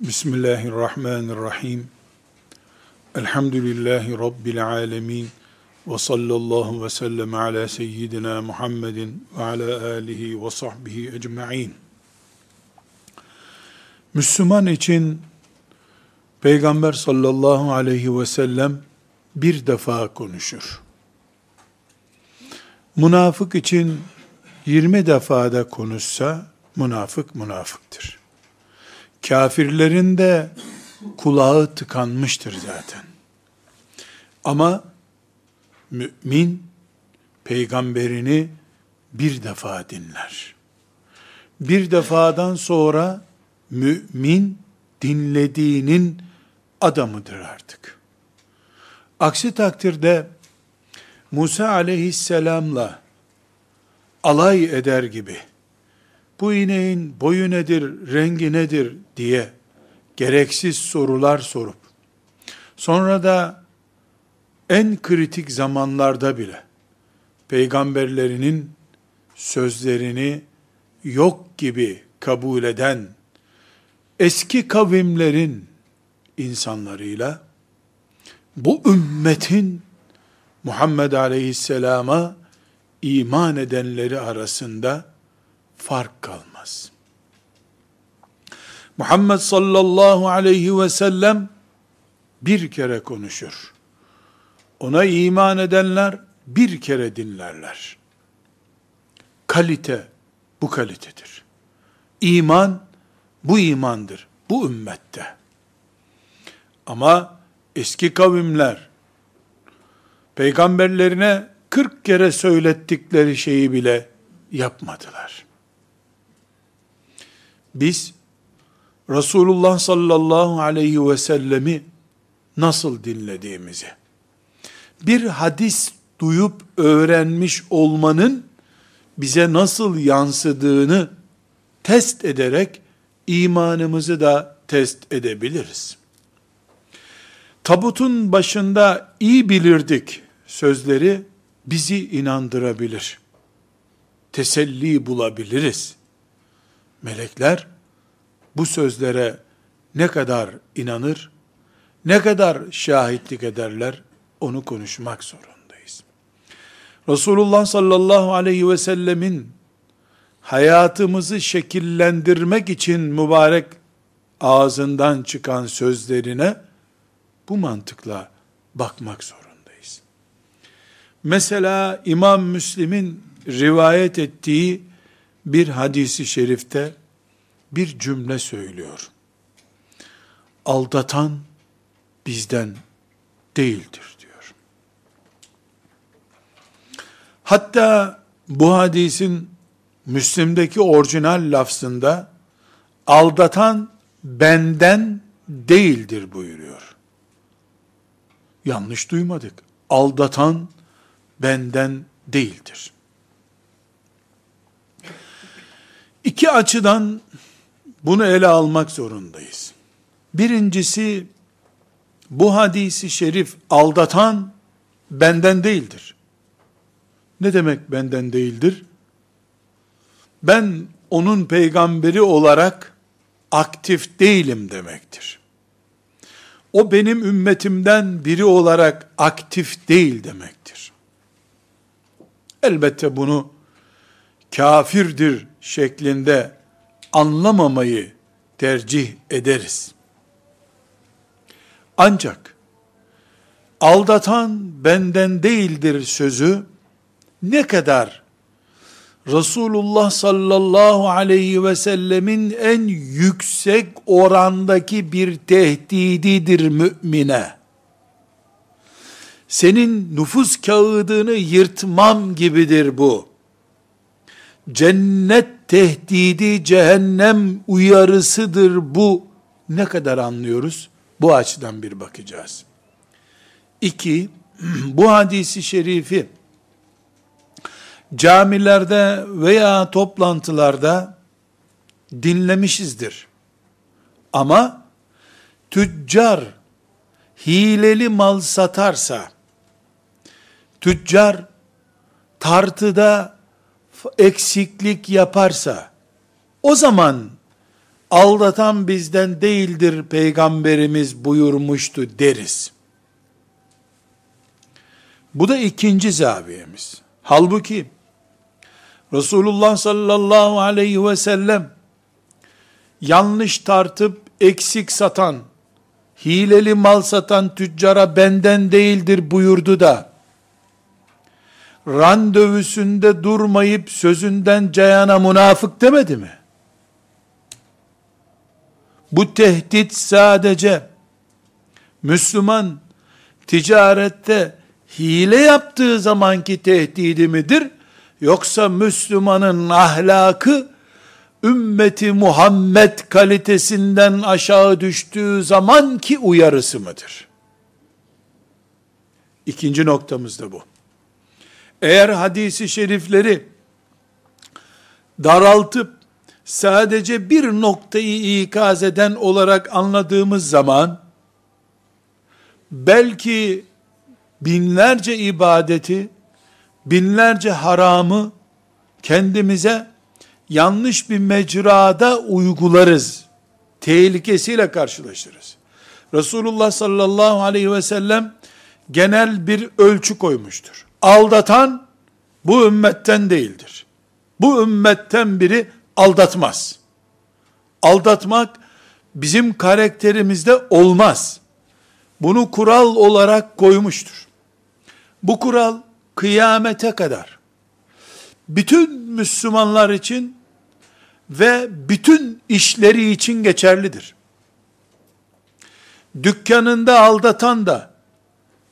Bismillahirrahmanirrahim. Elhamdülillahi Rabbil alemin. Ve sallallahu ve sellem ala seyyidina Muhammedin ve ala alihi ve sahbihi ecma'in. Müslüman için Peygamber sallallahu aleyhi ve sellem bir defa konuşur. Münafık için 20 defada konuşsa münafık münafıktır. Kafirlerin de kulağı tıkanmıştır zaten. Ama mümin peygamberini bir defa dinler. Bir defadan sonra mümin dinlediğinin adamıdır artık. Aksi takdirde Musa aleyhisselamla alay eder gibi bu ineğin boyu nedir, rengi nedir diye gereksiz sorular sorup, sonra da en kritik zamanlarda bile peygamberlerinin sözlerini yok gibi kabul eden eski kavimlerin insanlarıyla bu ümmetin Muhammed Aleyhisselam'a iman edenleri arasında fark kalmaz. Muhammed sallallahu aleyhi ve sellem bir kere konuşur. Ona iman edenler bir kere dinlerler. Kalite bu kalitedir. İman bu imandır bu ümmette. Ama eski kavimler peygamberlerine 40 kere söylettikleri şeyi bile yapmadılar biz Resulullah sallallahu aleyhi ve sellemi nasıl dinlediğimizi, bir hadis duyup öğrenmiş olmanın bize nasıl yansıdığını test ederek imanımızı da test edebiliriz. Tabutun başında iyi bilirdik sözleri bizi inandırabilir. Teselli bulabiliriz. Melekler bu sözlere ne kadar inanır, ne kadar şahitlik ederler, onu konuşmak zorundayız. Resulullah sallallahu aleyhi ve sellemin hayatımızı şekillendirmek için mübarek ağzından çıkan sözlerine bu mantıkla bakmak zorundayız. Mesela İmam Müslim'in rivayet ettiği bir hadisi şerifte bir cümle söylüyor. Aldatan bizden değildir diyor. Hatta bu hadisin Müslim'deki orijinal lafzında aldatan benden değildir buyuruyor. Yanlış duymadık. Aldatan benden değildir. İki açıdan bunu ele almak zorundayız. Birincisi, bu hadisi şerif aldatan benden değildir. Ne demek benden değildir? Ben onun peygamberi olarak aktif değilim demektir. O benim ümmetimden biri olarak aktif değil demektir. Elbette bunu kafirdir şeklinde anlamamayı tercih ederiz. Ancak aldatan benden değildir sözü ne kadar Resulullah sallallahu aleyhi ve sellemin en yüksek orandaki bir tehdididir mümine. Senin nüfus kağıdını yırtmam gibidir bu cennet tehdidi, cehennem uyarısıdır bu. Ne kadar anlıyoruz? Bu açıdan bir bakacağız. İki, bu hadisi şerifi camilerde veya toplantılarda dinlemişizdir. Ama tüccar hileli mal satarsa, tüccar tartıda eksiklik yaparsa, o zaman aldatan bizden değildir peygamberimiz buyurmuştu deriz. Bu da ikinci zaviyemiz. Halbuki Resulullah sallallahu aleyhi ve sellem yanlış tartıp eksik satan, hileli mal satan tüccara benden değildir buyurdu da, randevusunda durmayıp sözünden cayana münafık demedi mi? Bu tehdit sadece Müslüman ticarette hile yaptığı zamanki tehdidi midir? Yoksa Müslümanın ahlakı ümmeti Muhammed kalitesinden aşağı düştüğü zaman ki uyarısı mıdır? İkinci noktamız da bu. Eğer hadisi şerifleri daraltıp sadece bir noktayı ikaz eden olarak anladığımız zaman belki binlerce ibadeti, binlerce haramı kendimize yanlış bir mecrada uygularız. Tehlikesiyle karşılaşırız. Resulullah sallallahu aleyhi ve sellem genel bir ölçü koymuştur. Aldatan bu ümmetten değildir. Bu ümmetten biri aldatmaz. Aldatmak bizim karakterimizde olmaz. Bunu kural olarak koymuştur. Bu kural kıyamete kadar bütün Müslümanlar için ve bütün işleri için geçerlidir. Dükkanında aldatan da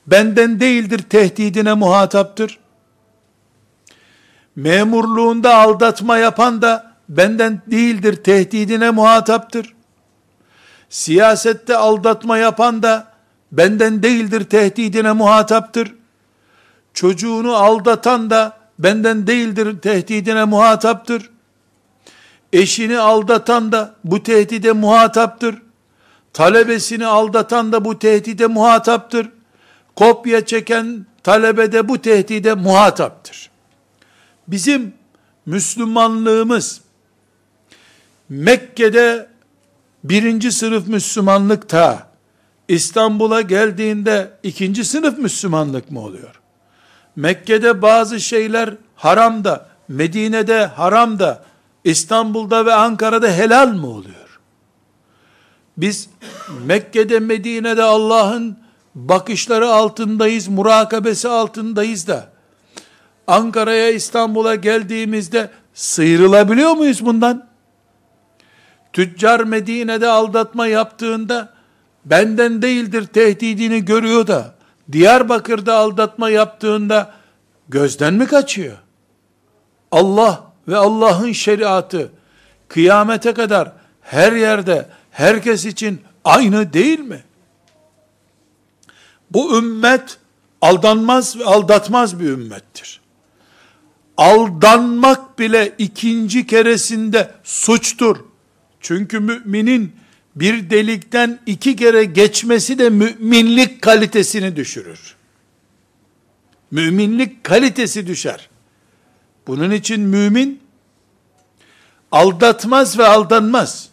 benden değildir tehdidine muhataptır. Memurluğunda aldatma yapan da benden değildir tehdidine muhataptır. Siyasette aldatma yapan da benden değildir tehdidine muhataptır. Çocuğunu aldatan da benden değildir tehdidine muhataptır. Eşini aldatan da bu tehdide muhataptır. Talebesini aldatan da bu tehdide muhataptır. Kopya çeken talebe de bu tehdide muhataptır. Bizim Müslümanlığımız Mekke'de birinci sınıf Müslümanlıkta İstanbul'a geldiğinde ikinci sınıf Müslümanlık mı oluyor? Mekke'de bazı şeyler haram da, Medine'de haram da, İstanbul'da ve Ankara'da helal mı oluyor? Biz Mekke'de, Medine'de Allah'ın bakışları altındayız, murakabesi altındayız da, Ankara'ya, İstanbul'a geldiğimizde sıyrılabiliyor muyuz bundan? Tüccar Medine'de aldatma yaptığında, benden değildir tehdidini görüyor da, Diyarbakır'da aldatma yaptığında, gözden mi kaçıyor? Allah ve Allah'ın şeriatı, kıyamete kadar her yerde, herkes için aynı değil mi? Bu ümmet, aldanmaz ve aldatmaz bir ümmettir. Aldanmak bile ikinci keresinde suçtur. Çünkü müminin bir delikten iki kere geçmesi de müminlik kalitesini düşürür. Müminlik kalitesi düşer. Bunun için mümin aldatmaz ve aldanmaz.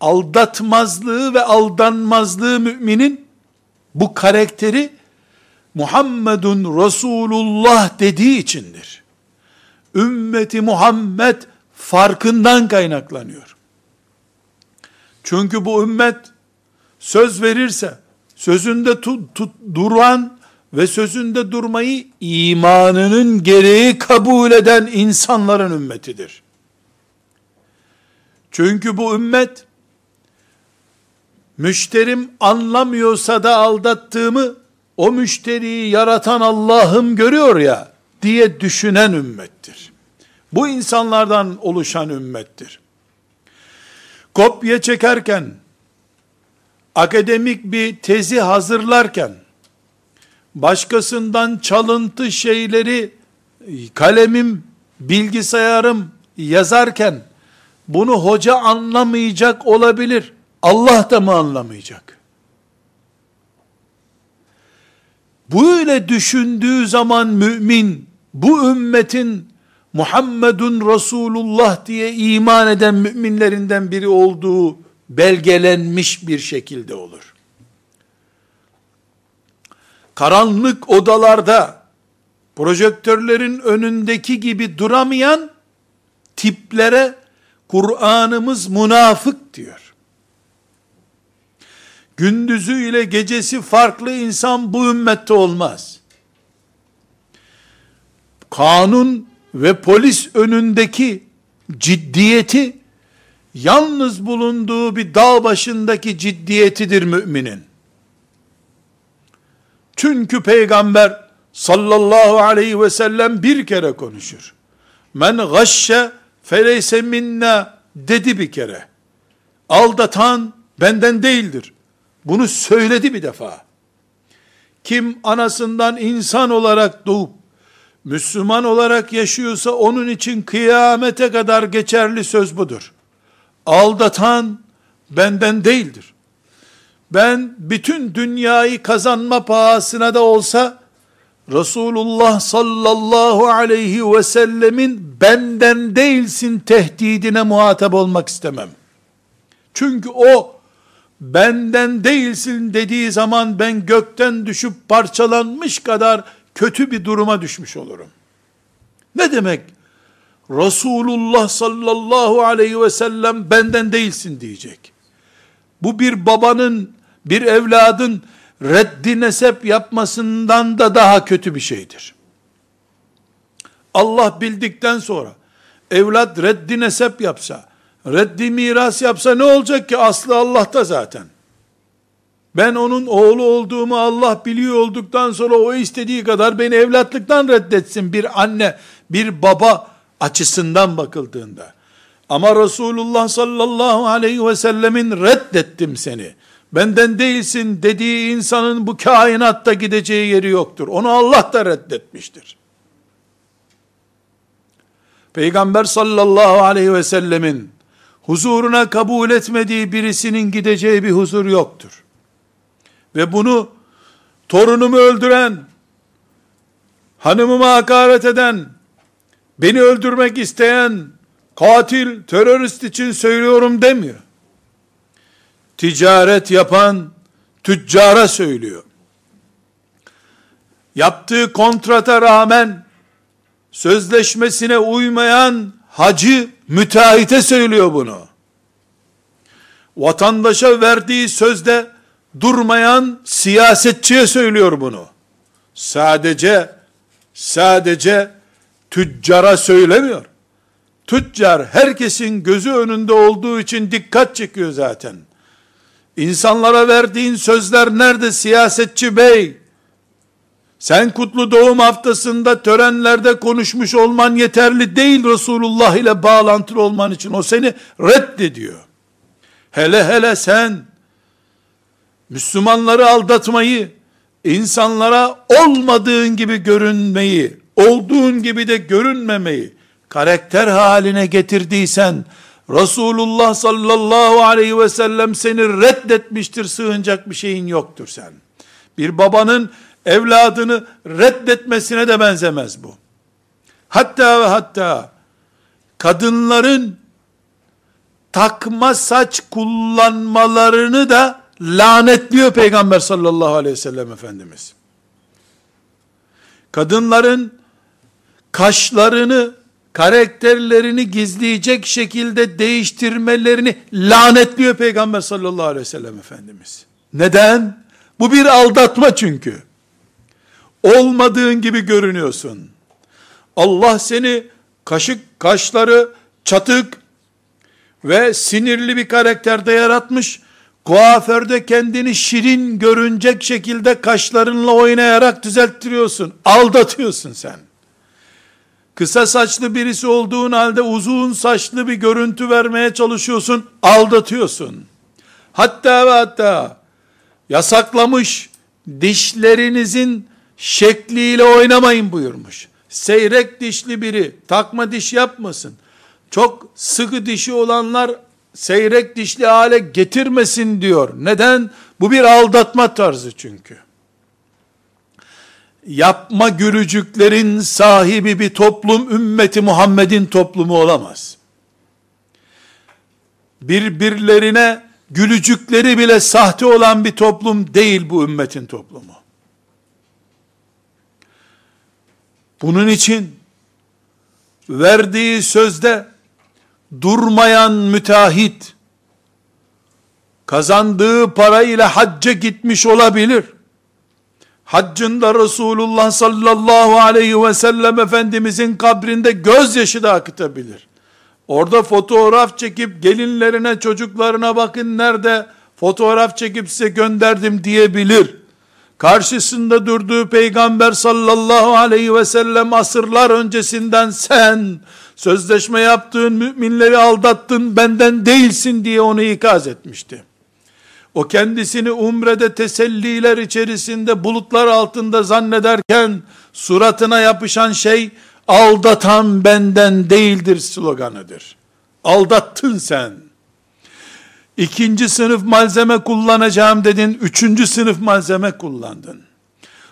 Aldatmazlığı ve aldanmazlığı müminin bu karakteri Muhammedun Resulullah dediği içindir. Ümmeti Muhammed farkından kaynaklanıyor. Çünkü bu ümmet söz verirse, sözünde tut, tut, duran ve sözünde durmayı imanının gereği kabul eden insanların ümmetidir. Çünkü bu ümmet, müşterim anlamıyorsa da aldattığımı, o müşteriyi yaratan Allah'ım görüyor ya, diye düşünen ümmettir. Bu insanlardan oluşan ümmettir kopya çekerken, akademik bir tezi hazırlarken, başkasından çalıntı şeyleri kalemim, bilgisayarım yazarken, bunu hoca anlamayacak olabilir. Allah da mı anlamayacak? Böyle düşündüğü zaman mümin, bu ümmetin Muhammedun Resulullah diye iman eden müminlerinden biri olduğu belgelenmiş bir şekilde olur. Karanlık odalarda projektörlerin önündeki gibi duramayan tiplere Kur'an'ımız münafık diyor. Gündüzü ile gecesi farklı insan bu ümmette olmaz. Kanun ve polis önündeki ciddiyeti yalnız bulunduğu bir dağ başındaki ciddiyetidir müminin. Çünkü peygamber sallallahu aleyhi ve sellem bir kere konuşur. Men gashşe feleyse minna dedi bir kere. Aldatan benden değildir. Bunu söyledi bir defa. Kim anasından insan olarak doğup Müslüman olarak yaşıyorsa onun için kıyamete kadar geçerli söz budur. Aldatan benden değildir. Ben bütün dünyayı kazanma pahasına da olsa Resulullah sallallahu aleyhi ve sellemin benden değilsin tehdidine muhatap olmak istemem. Çünkü o benden değilsin dediği zaman ben gökten düşüp parçalanmış kadar kötü bir duruma düşmüş olurum. Ne demek? Resulullah sallallahu aleyhi ve sellem benden değilsin diyecek. Bu bir babanın, bir evladın reddi nesep yapmasından da daha kötü bir şeydir. Allah bildikten sonra evlat reddi nesep yapsa, reddi miras yapsa ne olacak ki? Aslı Allah'ta zaten. Ben onun oğlu olduğumu Allah biliyor olduktan sonra o istediği kadar beni evlatlıktan reddetsin bir anne, bir baba açısından bakıldığında. Ama Resulullah sallallahu aleyhi ve sellemin reddettim seni. Benden değilsin dediği insanın bu kainatta gideceği yeri yoktur. Onu Allah da reddetmiştir. Peygamber sallallahu aleyhi ve sellemin huzuruna kabul etmediği birisinin gideceği bir huzur yoktur. Ve bunu torunumu öldüren, hanımıma hakaret eden, beni öldürmek isteyen, katil, terörist için söylüyorum demiyor. Ticaret yapan tüccara söylüyor. Yaptığı kontrata rağmen sözleşmesine uymayan hacı müteahhite söylüyor bunu. Vatandaşa verdiği sözde durmayan siyasetçiye söylüyor bunu. Sadece sadece tüccara söylemiyor. Tüccar herkesin gözü önünde olduğu için dikkat çekiyor zaten. İnsanlara verdiğin sözler nerede siyasetçi bey? Sen kutlu doğum haftasında törenlerde konuşmuş olman yeterli değil Resulullah ile bağlantılı olman için. O seni reddediyor. Hele hele sen Müslümanları aldatmayı, insanlara olmadığın gibi görünmeyi, olduğun gibi de görünmemeyi karakter haline getirdiysen, Resulullah sallallahu aleyhi ve sellem seni reddetmiştir, sığınacak bir şeyin yoktur sen. Bir babanın evladını reddetmesine de benzemez bu. Hatta ve hatta kadınların takma saç kullanmalarını da lanetliyor Peygamber sallallahu aleyhi ve sellem Efendimiz. Kadınların kaşlarını, karakterlerini gizleyecek şekilde değiştirmelerini lanetliyor Peygamber sallallahu aleyhi ve sellem Efendimiz. Neden? Bu bir aldatma çünkü. Olmadığın gibi görünüyorsun. Allah seni kaşık, kaşları çatık ve sinirli bir karakterde yaratmış Kuaförde kendini şirin görünecek şekilde kaşlarınla oynayarak düzelttiriyorsun. Aldatıyorsun sen. Kısa saçlı birisi olduğun halde uzun saçlı bir görüntü vermeye çalışıyorsun. Aldatıyorsun. Hatta ve hatta yasaklamış dişlerinizin şekliyle oynamayın buyurmuş. Seyrek dişli biri takma diş yapmasın. Çok sıkı dişi olanlar seyrek dişli hale getirmesin diyor. Neden? Bu bir aldatma tarzı çünkü. yapma gülücüklerin sahibi bir toplum ümmeti Muhammed'in toplumu olamaz. Birbirlerine gülücükleri bile sahte olan bir toplum değil bu ümmetin toplumu. Bunun için verdiği sözde durmayan müteahhit kazandığı parayla hacca gitmiş olabilir. Haccında Resulullah sallallahu aleyhi ve sellem Efendimizin kabrinde gözyaşı da akıtabilir. Orada fotoğraf çekip gelinlerine çocuklarına bakın nerede fotoğraf çekip size gönderdim diyebilir. Karşısında durduğu peygamber sallallahu aleyhi ve sellem asırlar öncesinden sen sözleşme yaptığın müminleri aldattın benden değilsin diye onu ikaz etmişti. O kendisini umrede teselliler içerisinde bulutlar altında zannederken suratına yapışan şey aldatan benden değildir sloganıdır. Aldattın sen. İkinci sınıf malzeme kullanacağım dedin, üçüncü sınıf malzeme kullandın.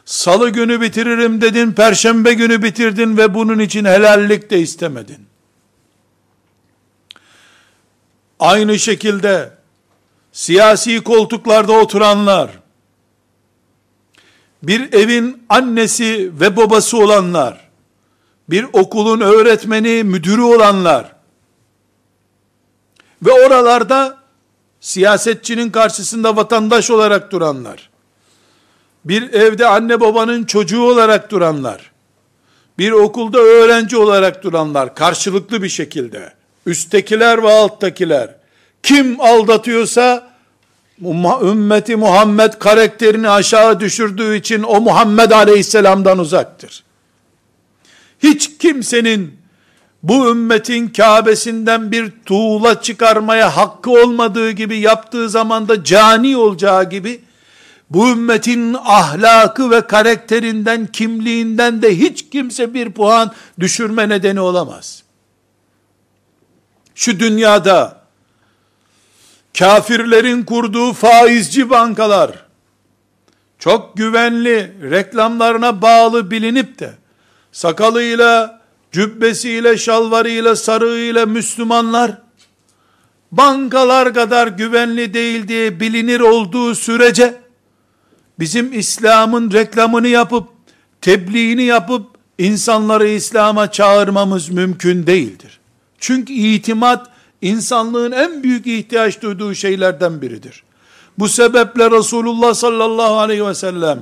Salı günü bitiririm dedin, perşembe günü bitirdin ve bunun için helallik de istemedin. Aynı şekilde siyasi koltuklarda oturanlar, bir evin annesi ve babası olanlar, bir okulun öğretmeni, müdürü olanlar ve oralarda siyasetçinin karşısında vatandaş olarak duranlar, bir evde anne babanın çocuğu olarak duranlar, bir okulda öğrenci olarak duranlar, karşılıklı bir şekilde, üsttekiler ve alttakiler, kim aldatıyorsa, ümmeti Muhammed karakterini aşağı düşürdüğü için o Muhammed aleyhisselamdan uzaktır. Hiç kimsenin bu ümmetin Kabe'sinden bir tuğla çıkarmaya hakkı olmadığı gibi yaptığı zaman da cani olacağı gibi bu ümmetin ahlakı ve karakterinden, kimliğinden de hiç kimse bir puan düşürme nedeni olamaz. Şu dünyada kafirlerin kurduğu faizci bankalar çok güvenli reklamlarına bağlı bilinip de sakalıyla, cübbesiyle, şalvarıyla, sarığıyla Müslümanlar, bankalar kadar güvenli değil diye bilinir olduğu sürece, bizim İslam'ın reklamını yapıp, tebliğini yapıp, insanları İslam'a çağırmamız mümkün değildir. Çünkü itimat, insanlığın en büyük ihtiyaç duyduğu şeylerden biridir. Bu sebeple Resulullah sallallahu aleyhi ve sellem,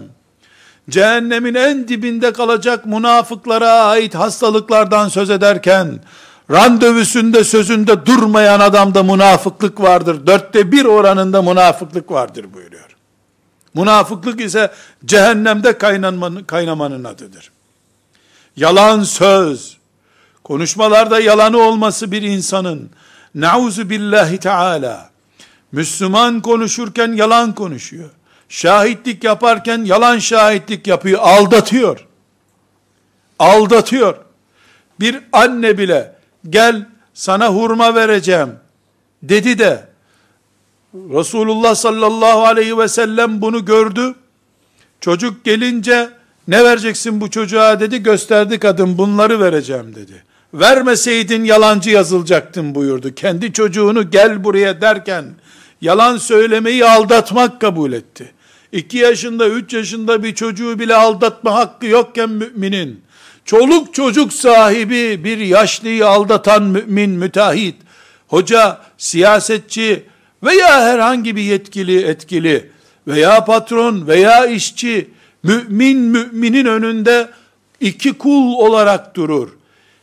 cehennemin en dibinde kalacak münafıklara ait hastalıklardan söz ederken, randevusunda sözünde durmayan adamda münafıklık vardır. Dörtte bir oranında münafıklık vardır buyuruyor. Münafıklık ise cehennemde kaynamanın, kaynamanın adıdır. Yalan söz, konuşmalarda yalanı olması bir insanın, nauzu billahi teala, Müslüman konuşurken yalan konuşuyor şahitlik yaparken yalan şahitlik yapıyor, aldatıyor. Aldatıyor. Bir anne bile gel sana hurma vereceğim dedi de Resulullah sallallahu aleyhi ve sellem bunu gördü. Çocuk gelince ne vereceksin bu çocuğa dedi gösterdi kadın bunları vereceğim dedi. Vermeseydin yalancı yazılacaktın buyurdu. Kendi çocuğunu gel buraya derken yalan söylemeyi aldatmak kabul etti. 2 yaşında 3 yaşında bir çocuğu bile aldatma hakkı yokken müminin, çoluk çocuk sahibi bir yaşlıyı aldatan mümin müteahhit, hoca, siyasetçi veya herhangi bir yetkili etkili veya patron veya işçi, mümin müminin önünde iki kul olarak durur.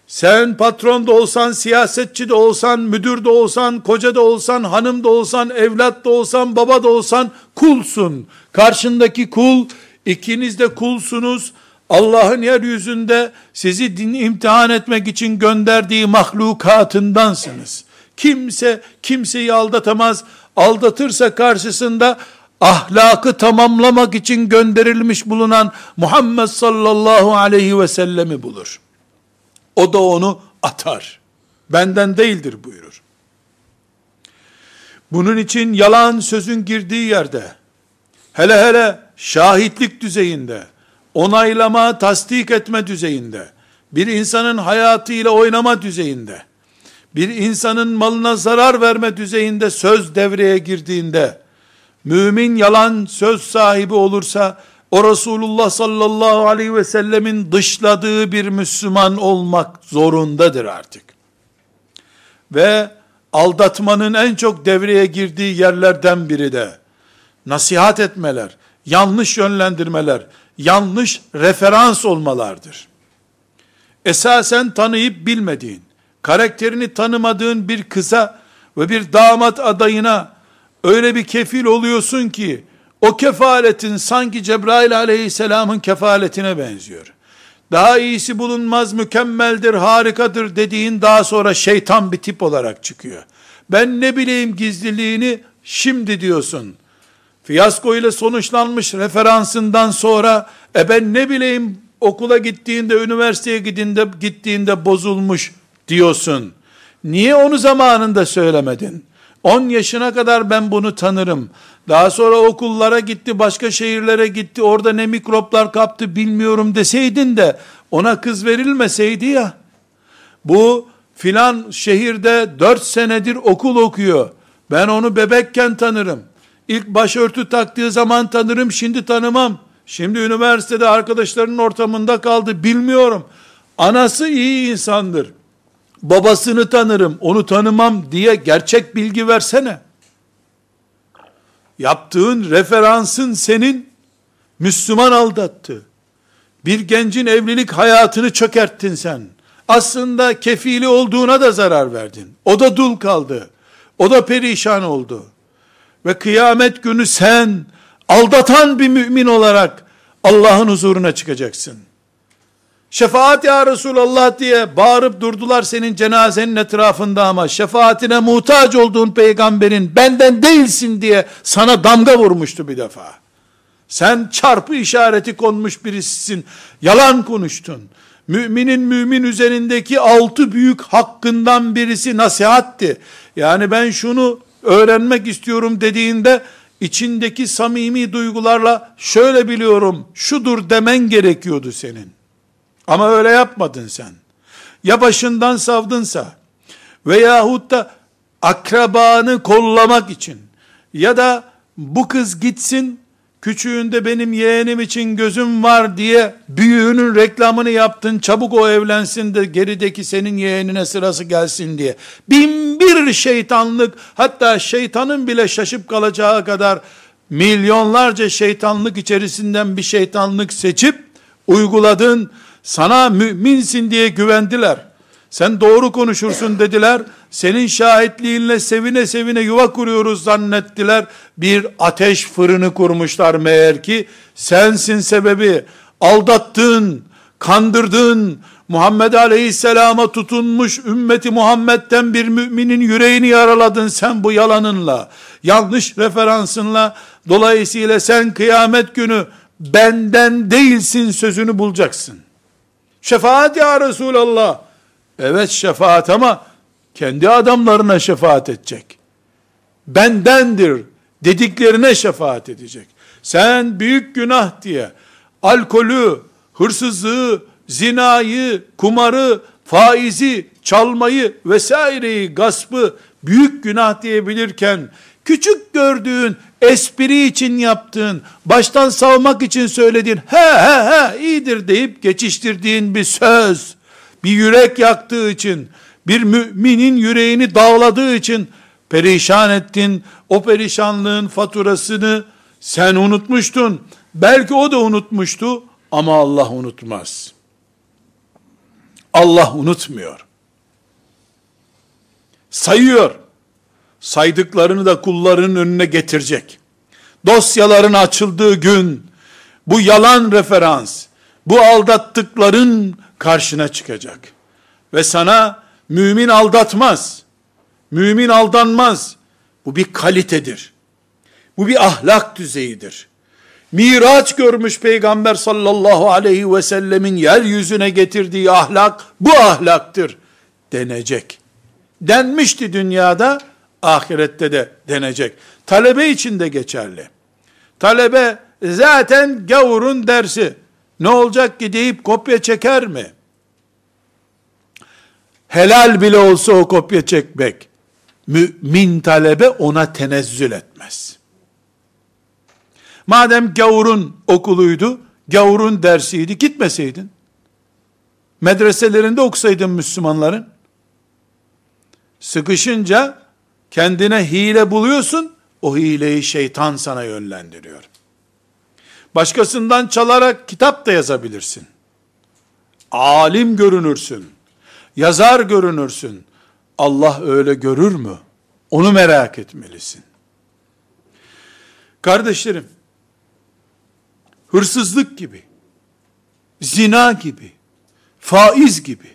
Sen patron da olsan, siyasetçi de olsan, müdür de olsan, koca da olsan, hanım da olsan, evlat da olsan, baba da olsan kulsun. Karşındaki kul, ikiniz de kulsunuz. Allah'ın yeryüzünde sizi din imtihan etmek için gönderdiği mahlukatındansınız. Kimse kimseyi aldatamaz. Aldatırsa karşısında ahlakı tamamlamak için gönderilmiş bulunan Muhammed sallallahu aleyhi ve sellemi bulur. O da onu atar. Benden değildir buyurur. Bunun için yalan sözün girdiği yerde, hele hele şahitlik düzeyinde, onaylama, tasdik etme düzeyinde, bir insanın hayatıyla oynama düzeyinde, bir insanın malına zarar verme düzeyinde söz devreye girdiğinde, mümin yalan söz sahibi olursa, o Resulullah sallallahu aleyhi ve sellemin dışladığı bir Müslüman olmak zorundadır artık. Ve aldatmanın en çok devreye girdiği yerlerden biri de, nasihat etmeler, yanlış yönlendirmeler, yanlış referans olmalardır. Esasen tanıyıp bilmediğin, karakterini tanımadığın bir kıza ve bir damat adayına öyle bir kefil oluyorsun ki, o kefaletin sanki Cebrail aleyhisselamın kefaletine benziyor. Daha iyisi bulunmaz, mükemmeldir, harikadır dediğin daha sonra şeytan bir tip olarak çıkıyor. Ben ne bileyim gizliliğini şimdi diyorsun. Fiyasko ile sonuçlanmış referansından sonra e ben ne bileyim okula gittiğinde, üniversiteye gittiğinde, gittiğinde bozulmuş diyorsun. Niye onu zamanında söylemedin? 10 yaşına kadar ben bunu tanırım. Daha sonra okullara gitti, başka şehirlere gitti, orada ne mikroplar kaptı bilmiyorum deseydin de ona kız verilmeseydi ya. Bu filan şehirde 4 senedir okul okuyor. Ben onu bebekken tanırım. İlk başörtü taktığı zaman tanırım, şimdi tanımam. Şimdi üniversitede arkadaşlarının ortamında kaldı, bilmiyorum. Anası iyi insandır. Babasını tanırım, onu tanımam diye gerçek bilgi versene. Yaptığın referansın senin Müslüman aldattı. Bir gencin evlilik hayatını çökerttin sen. Aslında kefili olduğuna da zarar verdin. O da dul kaldı. O da perişan oldu. Ve kıyamet günü sen aldatan bir mümin olarak Allah'ın huzuruna çıkacaksın. Şefaat ya Resulallah diye bağırıp durdular senin cenazenin etrafında ama şefaatine muhtaç olduğun peygamberin benden değilsin diye sana damga vurmuştu bir defa. Sen çarpı işareti konmuş birisisin. Yalan konuştun. Müminin mümin üzerindeki altı büyük hakkından birisi nasihatti. Yani ben şunu öğrenmek istiyorum dediğinde içindeki samimi duygularla şöyle biliyorum, şudur demen gerekiyordu senin. Ama öyle yapmadın sen. Ya başından savdınsa veyahut da akrabanı kollamak için ya da bu kız gitsin küçüğünde benim yeğenim için gözüm var diye büyüğünün reklamını yaptın çabuk o evlensin de gerideki senin yeğenine sırası gelsin diye. Bin bir şeytanlık hatta şeytanın bile şaşıp kalacağı kadar milyonlarca şeytanlık içerisinden bir şeytanlık seçip uyguladın sana müminsin diye güvendiler. Sen doğru konuşursun dediler. Senin şahitliğinle sevine sevine yuva kuruyoruz zannettiler. Bir ateş fırını kurmuşlar meğer ki sensin sebebi. Aldattın, kandırdın, Muhammed Aleyhisselam'a tutunmuş ümmeti Muhammed'den bir müminin yüreğini yaraladın sen bu yalanınla. Yanlış referansınla. Dolayısıyla sen kıyamet günü benden değilsin sözünü bulacaksın. Şefaat ya Resulallah. Evet şefaat ama kendi adamlarına şefaat edecek. Bendendir dediklerine şefaat edecek. Sen büyük günah diye alkolü, hırsızlığı, zinayı, kumarı, faizi, çalmayı vesaireyi, gaspı büyük günah diyebilirken küçük gördüğün, espri için yaptığın, baştan savmak için söylediğin, he he he iyidir deyip geçiştirdiğin bir söz, bir yürek yaktığı için, bir müminin yüreğini dağladığı için perişan ettin. O perişanlığın faturasını sen unutmuştun. Belki o da unutmuştu ama Allah unutmaz. Allah unutmuyor. Sayıyor saydıklarını da kullarının önüne getirecek. Dosyaların açıldığı gün bu yalan referans, bu aldattıkların karşına çıkacak. Ve sana mümin aldatmaz. Mümin aldanmaz. Bu bir kalitedir. Bu bir ahlak düzeyidir. Miraç görmüş peygamber sallallahu aleyhi ve sellemin yeryüzüne getirdiği ahlak bu ahlaktır denecek. Denmişti dünyada ahirette de denecek. Talebe için de geçerli. Talebe zaten gavurun dersi. Ne olacak ki deyip kopya çeker mi? Helal bile olsa o kopya çekmek, mümin talebe ona tenezzül etmez. Madem gavurun okuluydu, gavurun dersiydi, gitmeseydin. Medreselerinde okusaydın Müslümanların. Sıkışınca kendine hile buluyorsun, o hileyi şeytan sana yönlendiriyor. Başkasından çalarak kitap da yazabilirsin. Alim görünürsün. Yazar görünürsün. Allah öyle görür mü? Onu merak etmelisin. Kardeşlerim, hırsızlık gibi, zina gibi, faiz gibi,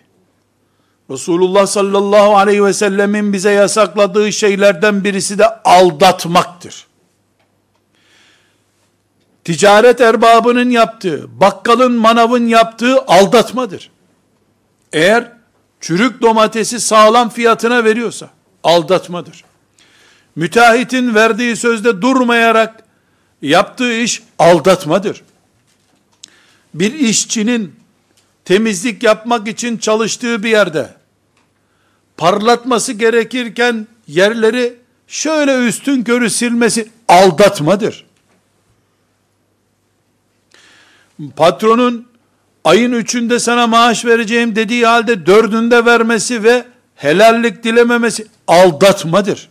Resulullah sallallahu aleyhi ve sellemin bize yasakladığı şeylerden birisi de aldatmaktır. Ticaret erbabının yaptığı, bakkalın, manavın yaptığı aldatmadır. Eğer çürük domatesi sağlam fiyatına veriyorsa, aldatmadır. Müteahhitin verdiği sözde durmayarak yaptığı iş aldatmadır. Bir işçinin temizlik yapmak için çalıştığı bir yerde parlatması gerekirken yerleri şöyle üstün körü silmesi aldatmadır. Patronun ayın üçünde sana maaş vereceğim dediği halde dördünde vermesi ve helallik dilememesi aldatmadır.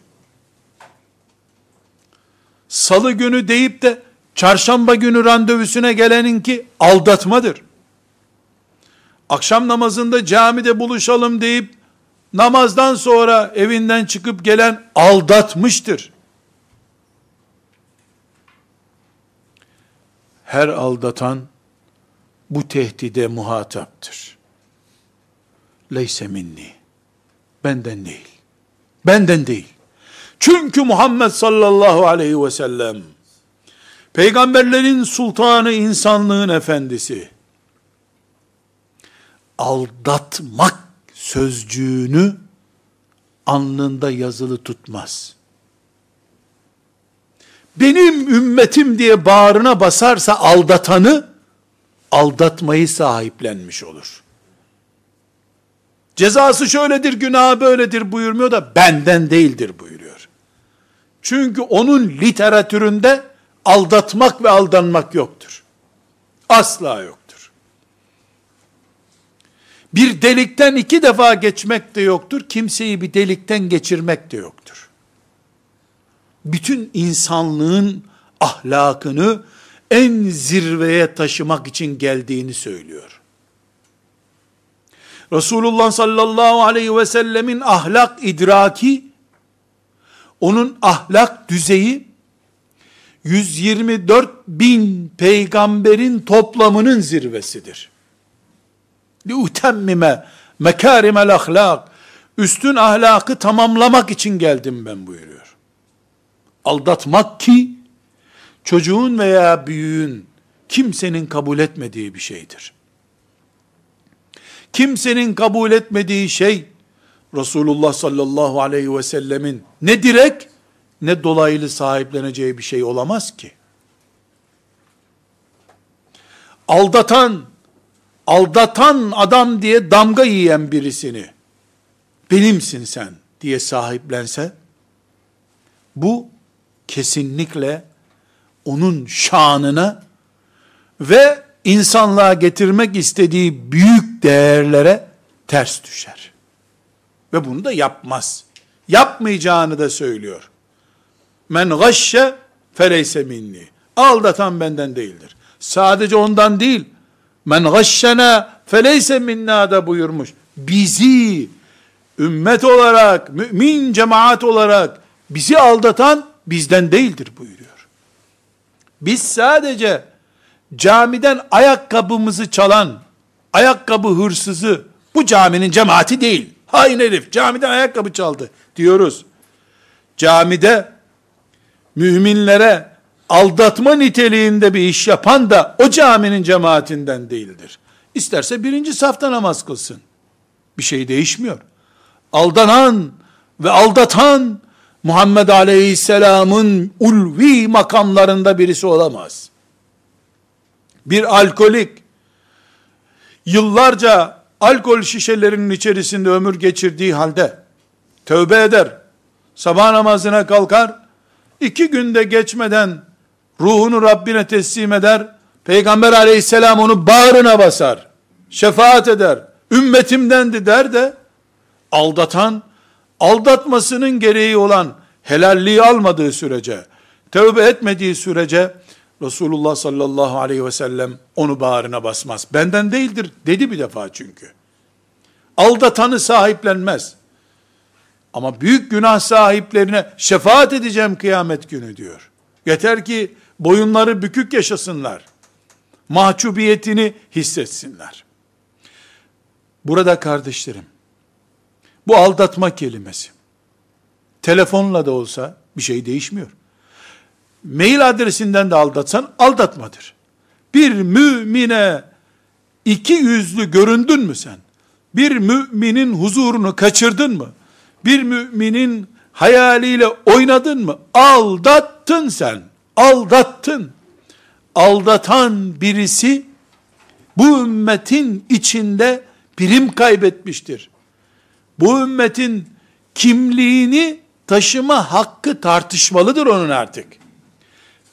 Salı günü deyip de çarşamba günü randevusuna geleninki aldatmadır. Akşam namazında camide buluşalım deyip namazdan sonra evinden çıkıp gelen aldatmıştır. Her aldatan bu tehdide muhataptır. Leyse minni. Benden değil. Benden değil. Çünkü Muhammed sallallahu aleyhi ve sellem peygamberlerin sultanı insanlığın efendisi aldatmak sözcüğünü alnında yazılı tutmaz. Benim ümmetim diye bağrına basarsa aldatanı aldatmayı sahiplenmiş olur. Cezası şöyledir, günahı böyledir buyurmuyor da benden değildir buyuruyor. Çünkü onun literatüründe aldatmak ve aldanmak yoktur. Asla yoktur. Bir delikten iki defa geçmek de yoktur. Kimseyi bir delikten geçirmek de yoktur. Bütün insanlığın ahlakını en zirveye taşımak için geldiğini söylüyor. Resulullah sallallahu aleyhi ve sellemin ahlak idraki, onun ahlak düzeyi, 124 bin peygamberin toplamının zirvesidir. لِاُتَمِّمَ مَكَارِمَ ahlak Üstün ahlakı tamamlamak için geldim ben buyuruyor. Aldatmak ki, çocuğun veya büyüğün kimsenin kabul etmediği bir şeydir. Kimsenin kabul etmediği şey Resulullah sallallahu aleyhi ve sellemin ne direkt ne dolaylı sahipleneceği bir şey olamaz ki. Aldatan, aldatan adam diye damga yiyen birisini benimsin sen diye sahiplense bu kesinlikle onun şanına ve insanlığa getirmek istediği büyük değerlere ters düşer. Ve bunu da yapmaz. Yapmayacağını da söylüyor. Men gashşe feleyse minni. Aldatan benden değildir. Sadece ondan değil. Men gashşena feleyse minna da buyurmuş. Bizi ümmet olarak, mümin cemaat olarak bizi aldatan bizden değildir buyuruyor. Biz sadece camiden ayakkabımızı çalan, ayakkabı hırsızı, bu caminin cemaati değil. Hain herif camiden ayakkabı çaldı diyoruz. Camide müminlere aldatma niteliğinde bir iş yapan da o caminin cemaatinden değildir. İsterse birinci safta namaz kılsın. Bir şey değişmiyor. Aldanan ve aldatan Muhammed Aleyhisselam'ın ulvi makamlarında birisi olamaz. Bir alkolik, yıllarca alkol şişelerinin içerisinde ömür geçirdiği halde tövbe eder, sabah namazına kalkar, iki günde geçmeden ruhunu Rabbine teslim eder, Peygamber aleyhisselam onu bağrına basar, şefaat eder, ümmetimdendi der de, aldatan, aldatmasının gereği olan helalliği almadığı sürece, tövbe etmediği sürece, Resulullah sallallahu aleyhi ve sellem onu bağrına basmaz. Benden değildir dedi bir defa çünkü. Aldatanı sahiplenmez. Ama büyük günah sahiplerine şefaat edeceğim kıyamet günü diyor. Yeter ki boyunları bükük yaşasınlar. Mahcubiyetini hissetsinler. Burada kardeşlerim, bu aldatma kelimesi, telefonla da olsa bir şey değişmiyor. Mail adresinden de aldatsan aldatmadır. Bir mümine iki yüzlü göründün mü sen? Bir müminin huzurunu kaçırdın mı? Bir müminin hayaliyle oynadın mı? Aldattın sen. Aldattın. Aldatan birisi bu ümmetin içinde prim kaybetmiştir. Bu ümmetin kimliğini taşıma hakkı tartışmalıdır onun artık.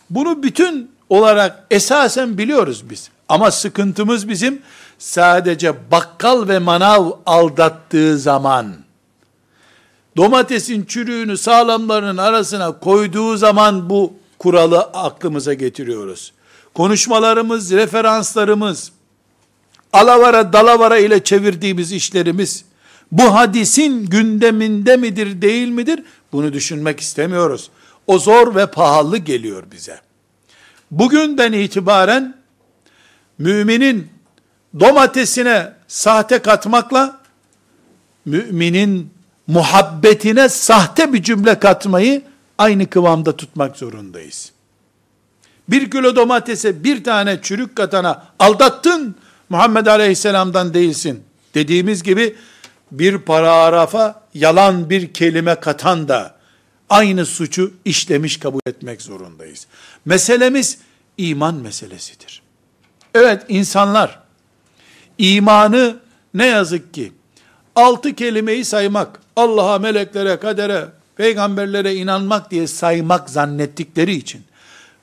Bunu bütün olarak esasen biliyoruz biz. Ama sıkıntımız bizim sadece bakkal ve manav aldattığı zaman, domatesin çürüğünü sağlamlarının arasına koyduğu zaman bu kuralı aklımıza getiriyoruz. Konuşmalarımız, referanslarımız, alavara dalavara ile çevirdiğimiz işlerimiz, bu hadisin gündeminde midir değil midir? Bunu düşünmek istemiyoruz. O zor ve pahalı geliyor bize. Bugünden itibaren müminin domatesine sahte katmakla müminin muhabbetine sahte bir cümle katmayı aynı kıvamda tutmak zorundayız. Bir kilo domatese bir tane çürük katana aldattın, Muhammed Aleyhisselam'dan değilsin. Dediğimiz gibi bir paragrafa yalan bir kelime katan da aynı suçu işlemiş kabul etmek zorundayız. Meselemiz iman meselesidir. Evet insanlar imanı ne yazık ki altı kelimeyi saymak, Allah'a, meleklere, kadere, peygamberlere inanmak diye saymak zannettikleri için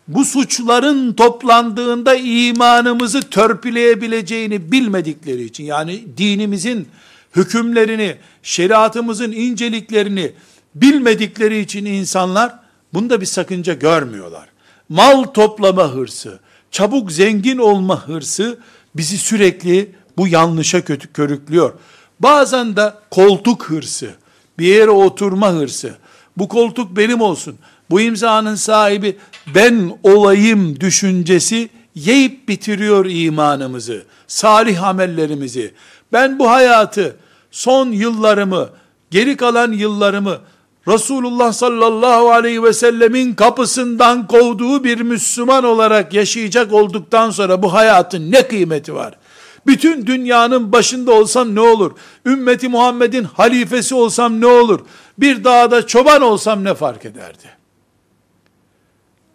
bu suçların toplandığında imanımızı törpüleyebileceğini bilmedikleri için yani dinimizin hükümlerini, şeriatımızın inceliklerini bilmedikleri için insanlar bunda bir sakınca görmüyorlar. Mal toplama hırsı, çabuk zengin olma hırsı bizi sürekli bu yanlışa kötü körüklüyor. Bazen de koltuk hırsı, bir yere oturma hırsı. Bu koltuk benim olsun. Bu imzanın sahibi ben olayım düşüncesi yiyip bitiriyor imanımızı, salih amellerimizi. Ben bu hayatı, son yıllarımı, geri kalan yıllarımı Resulullah sallallahu aleyhi ve sellemin kapısından kovduğu bir Müslüman olarak yaşayacak olduktan sonra bu hayatın ne kıymeti var? Bütün dünyanın başında olsam ne olur? Ümmeti Muhammed'in halifesi olsam ne olur? Bir dağda çoban olsam ne fark ederdi?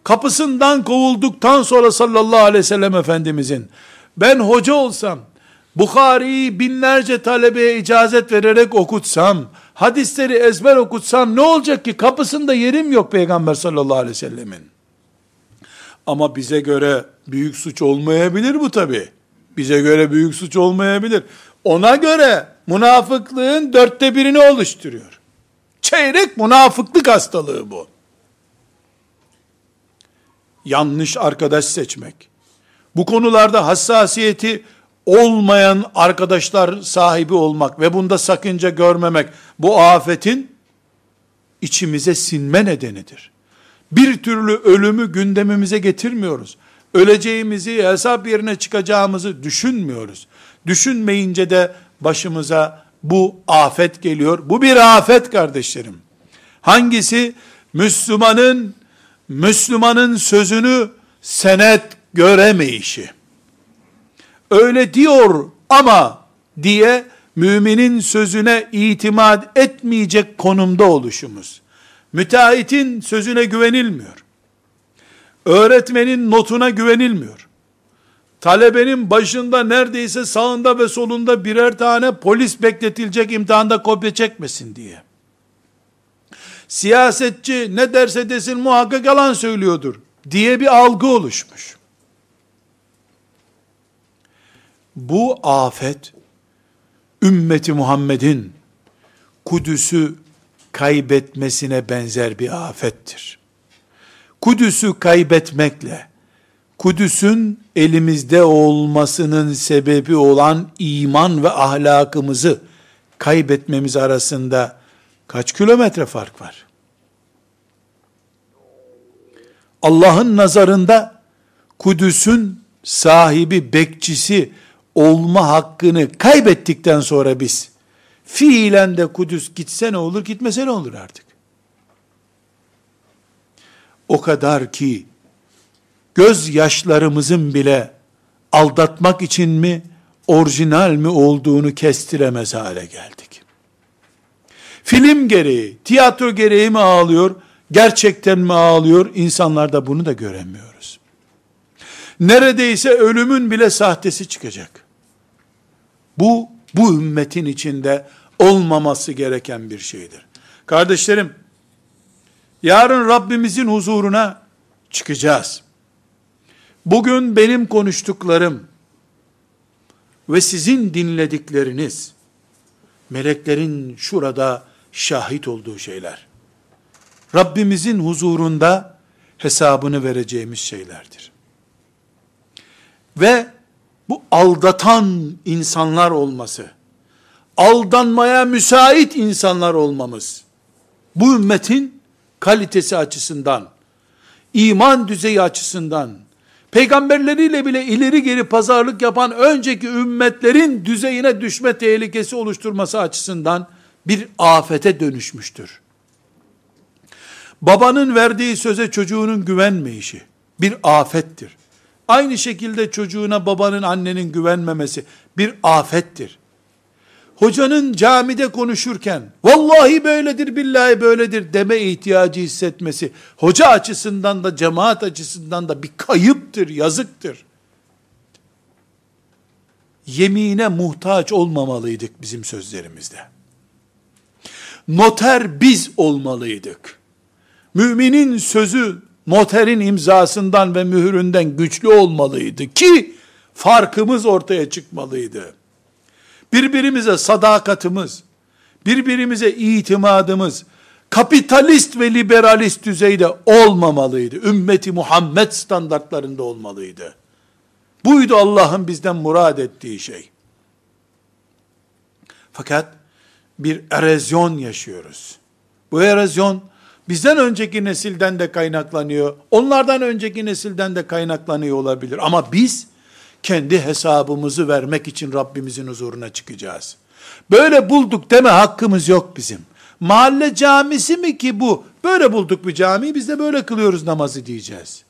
Kapısından kovulduktan sonra sallallahu aleyhi ve sellem Efendimizin ben hoca olsam, Bukhari'yi binlerce talebeye icazet vererek okutsam, hadisleri ezber okutsam ne olacak ki? Kapısında yerim yok Peygamber sallallahu aleyhi ve sellemin. Ama bize göre büyük suç olmayabilir bu tabi. Bize göre büyük suç olmayabilir. Ona göre münafıklığın dörtte birini oluşturuyor. Çeyrek münafıklık hastalığı bu. Yanlış arkadaş seçmek. Bu konularda hassasiyeti olmayan arkadaşlar sahibi olmak ve bunda sakınca görmemek bu afetin içimize sinme nedenidir. Bir türlü ölümü gündemimize getirmiyoruz. Öleceğimizi, hesap yerine çıkacağımızı düşünmüyoruz. Düşünmeyince de başımıza bu afet geliyor. Bu bir afet kardeşlerim. Hangisi? Müslümanın, Müslümanın sözünü senet göremeyişi öyle diyor ama diye müminin sözüne itimat etmeyecek konumda oluşumuz. Müteahhitin sözüne güvenilmiyor. Öğretmenin notuna güvenilmiyor. talebenin başında neredeyse sağında ve solunda birer tane polis bekletilecek imtihanda kopya çekmesin diye. Siyasetçi ne derse desin muhakkak yalan söylüyordur diye bir algı oluşmuş. Bu afet ümmeti Muhammed'in Kudüs'ü kaybetmesine benzer bir afettir. Kudüs'ü kaybetmekle Kudüs'ün elimizde olmasının sebebi olan iman ve ahlakımızı kaybetmemiz arasında kaç kilometre fark var? Allah'ın nazarında Kudüs'ün sahibi, bekçisi olma hakkını kaybettikten sonra biz fiilen de Kudüs gitse ne olur, gitmese ne olur artık? O kadar ki göz yaşlarımızın bile aldatmak için mi, orijinal mi olduğunu kestiremez hale geldik. Film gereği, tiyatro gereği mi ağlıyor, gerçekten mi ağlıyor, insanlar da bunu da göremiyoruz. Neredeyse ölümün bile sahtesi çıkacak. Bu, bu ümmetin içinde olmaması gereken bir şeydir. Kardeşlerim, yarın Rabbimizin huzuruna çıkacağız. Bugün benim konuştuklarım ve sizin dinledikleriniz, meleklerin şurada şahit olduğu şeyler. Rabbimizin huzurunda hesabını vereceğimiz şeylerdir. Ve bu aldatan insanlar olması, aldanmaya müsait insanlar olmamız, bu ümmetin kalitesi açısından, iman düzeyi açısından, peygamberleriyle bile ileri geri pazarlık yapan önceki ümmetlerin düzeyine düşme tehlikesi oluşturması açısından bir afete dönüşmüştür. Babanın verdiği söze çocuğunun güvenmeyişi bir afettir. Aynı şekilde çocuğuna babanın annenin güvenmemesi bir afettir. Hocanın camide konuşurken vallahi böyledir billahi böyledir deme ihtiyacı hissetmesi hoca açısından da cemaat açısından da bir kayıptır, yazıktır. Yemine muhtaç olmamalıydık bizim sözlerimizde. Noter biz olmalıydık. Müminin sözü noterin imzasından ve mühüründen güçlü olmalıydı ki farkımız ortaya çıkmalıydı. Birbirimize sadakatimiz, birbirimize itimadımız kapitalist ve liberalist düzeyde olmamalıydı. Ümmeti Muhammed standartlarında olmalıydı. Buydu Allah'ın bizden murad ettiği şey. Fakat bir erozyon yaşıyoruz. Bu erozyon bizden önceki nesilden de kaynaklanıyor. Onlardan önceki nesilden de kaynaklanıyor olabilir. Ama biz kendi hesabımızı vermek için Rabbimizin huzuruna çıkacağız. Böyle bulduk deme hakkımız yok bizim. Mahalle camisi mi ki bu? Böyle bulduk bir camiyi biz de böyle kılıyoruz namazı diyeceğiz.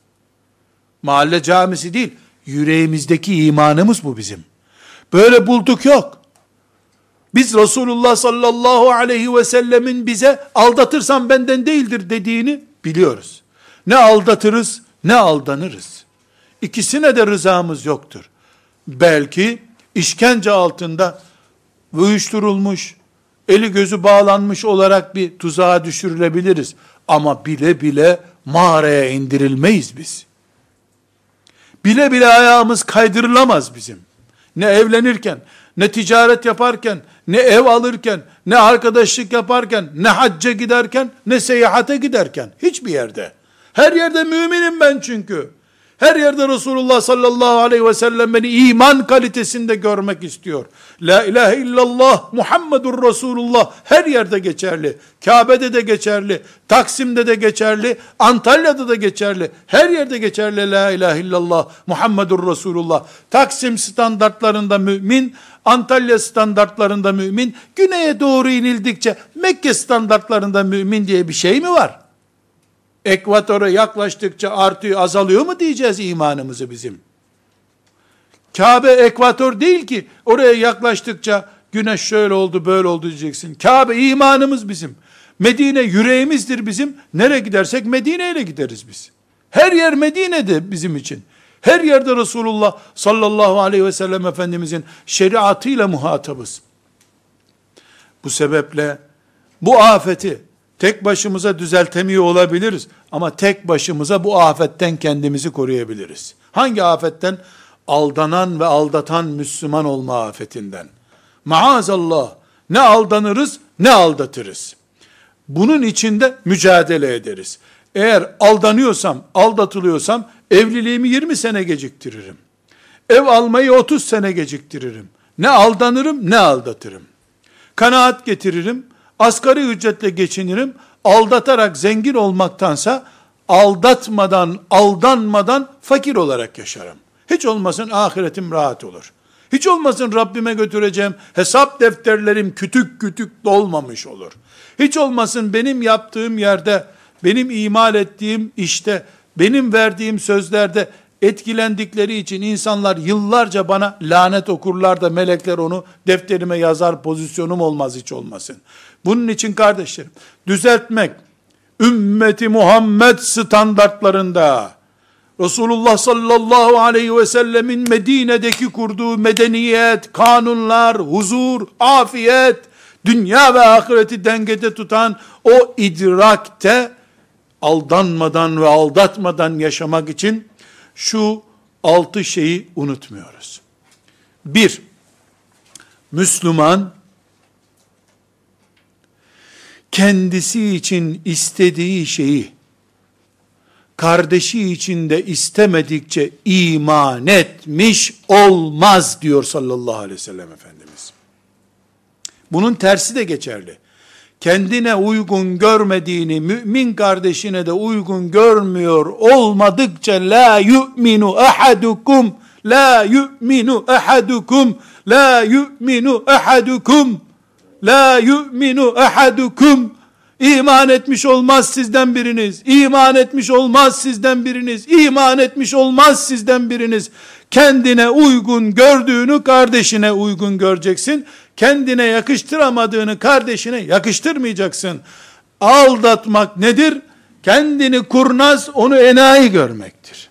Mahalle camisi değil, yüreğimizdeki imanımız bu bizim. Böyle bulduk yok. Biz Resulullah sallallahu aleyhi ve sellemin bize aldatırsan benden değildir dediğini biliyoruz. Ne aldatırız ne aldanırız. İkisine de rızamız yoktur. Belki işkence altında uyuşturulmuş, eli gözü bağlanmış olarak bir tuzağa düşürülebiliriz. Ama bile bile mağaraya indirilmeyiz biz. Bile bile ayağımız kaydırılamaz bizim. Ne evlenirken, ne ticaret yaparken, ne ev alırken, ne arkadaşlık yaparken, ne hacca giderken, ne seyahate giderken, hiçbir yerde. Her yerde müminim ben çünkü. Her yerde Resulullah sallallahu aleyhi ve sellem beni iman kalitesinde görmek istiyor. La ilahe illallah Muhammedur Resulullah her yerde geçerli. Kabe'de de geçerli. Taksim'de de geçerli. Antalya'da da geçerli. Her yerde geçerli la ilahe illallah Muhammedur Resulullah. Taksim standartlarında mümin, Antalya standartlarında mümin, güneye doğru inildikçe Mekke standartlarında mümin diye bir şey mi var? Ekvatora yaklaştıkça artıyor, azalıyor mu diyeceğiz imanımızı bizim? Kabe ekvator değil ki, oraya yaklaştıkça güneş şöyle oldu, böyle oldu diyeceksin. Kabe imanımız bizim. Medine yüreğimizdir bizim. Nereye gidersek Medine ile gideriz biz. Her yer Medine'de bizim için. Her yerde Resulullah sallallahu aleyhi ve sellem Efendimizin şeriatıyla muhatabız. Bu sebeple bu afeti tek başımıza düzeltemiyor olabiliriz ama tek başımıza bu afetten kendimizi koruyabiliriz. Hangi afetten? Aldanan ve aldatan Müslüman olma afetinden. Maazallah ne aldanırız ne aldatırız. Bunun içinde mücadele ederiz. Eğer aldanıyorsam, aldatılıyorsam evliliğimi 20 sene geciktiririm. Ev almayı 30 sene geciktiririm. Ne aldanırım ne aldatırım. Kanaat getiririm, asgari ücretle geçinirim, aldatarak zengin olmaktansa aldatmadan, aldanmadan fakir olarak yaşarım. Hiç olmasın ahiretim rahat olur. Hiç olmasın Rabbime götüreceğim hesap defterlerim kütük kütük dolmamış olur. Hiç olmasın benim yaptığım yerde, benim imal ettiğim işte, benim verdiğim sözlerde etkilendikleri için insanlar yıllarca bana lanet okurlar da melekler onu defterime yazar pozisyonum olmaz hiç olmasın. Bunun için kardeşlerim düzeltmek ümmeti Muhammed standartlarında Resulullah sallallahu aleyhi ve sellemin Medine'deki kurduğu medeniyet, kanunlar, huzur, afiyet, dünya ve ahireti dengede tutan o idrakte aldanmadan ve aldatmadan yaşamak için şu altı şeyi unutmuyoruz. Bir, Müslüman kendisi için istediği şeyi kardeşi için de istemedikçe iman etmiş olmaz diyor sallallahu aleyhi ve sellem Efendimiz. Bunun tersi de geçerli. Kendine uygun görmediğini mümin kardeşine de uygun görmüyor olmadıkça la yu'minu ahadukum la yu'minu ahadukum la yu'minu ahadukum la yu'minu ahadukum İman etmiş olmaz sizden biriniz. İman etmiş olmaz sizden biriniz. İman etmiş olmaz sizden biriniz. Kendine uygun gördüğünü kardeşine uygun göreceksin. Kendine yakıştıramadığını kardeşine yakıştırmayacaksın. Aldatmak nedir? Kendini kurnaz, onu enayi görmektir.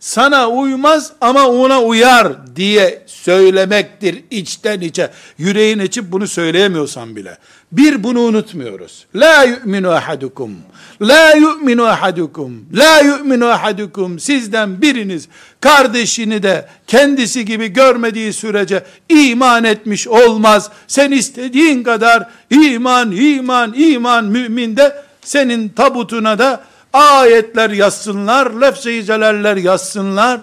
Sana uymaz ama ona uyar diye söylemektir içten içe. Yüreğin içip bunu söyleyemiyorsan bile. Bir bunu unutmuyoruz. La yu'minu ahadukum. La yu'minu ahadukum. La yu'minu ahadukum. Sizden biriniz kardeşini de kendisi gibi görmediği sürece iman etmiş olmaz. Sen istediğin kadar iman, iman, iman mümin de senin tabutuna da ayetler yazsınlar, lefze-i celaller yazsınlar.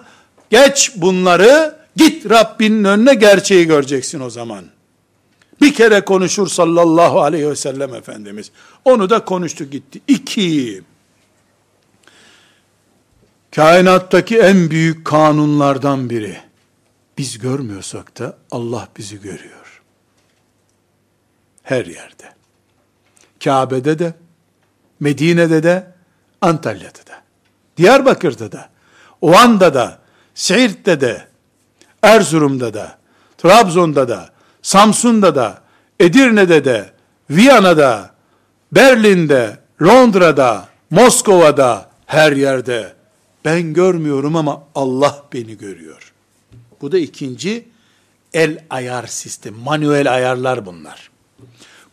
Geç bunları, git Rabbinin önüne gerçeği göreceksin o zaman. Bir kere konuşur sallallahu aleyhi ve sellem Efendimiz. Onu da konuştu gitti. İki, kainattaki en büyük kanunlardan biri. Biz görmüyorsak da Allah bizi görüyor. Her yerde. Kabe'de de, Medine'de de, Antalya'da da, Diyarbakır'da da, Oğan'da da, Siirt'te de, Erzurum'da da, Trabzon'da da, Samsun'da da, Edirne'de de, Viyana'da, Berlin'de, Londra'da, Moskova'da, her yerde ben görmüyorum ama Allah beni görüyor. Bu da ikinci el ayar sistemi, manuel ayarlar bunlar.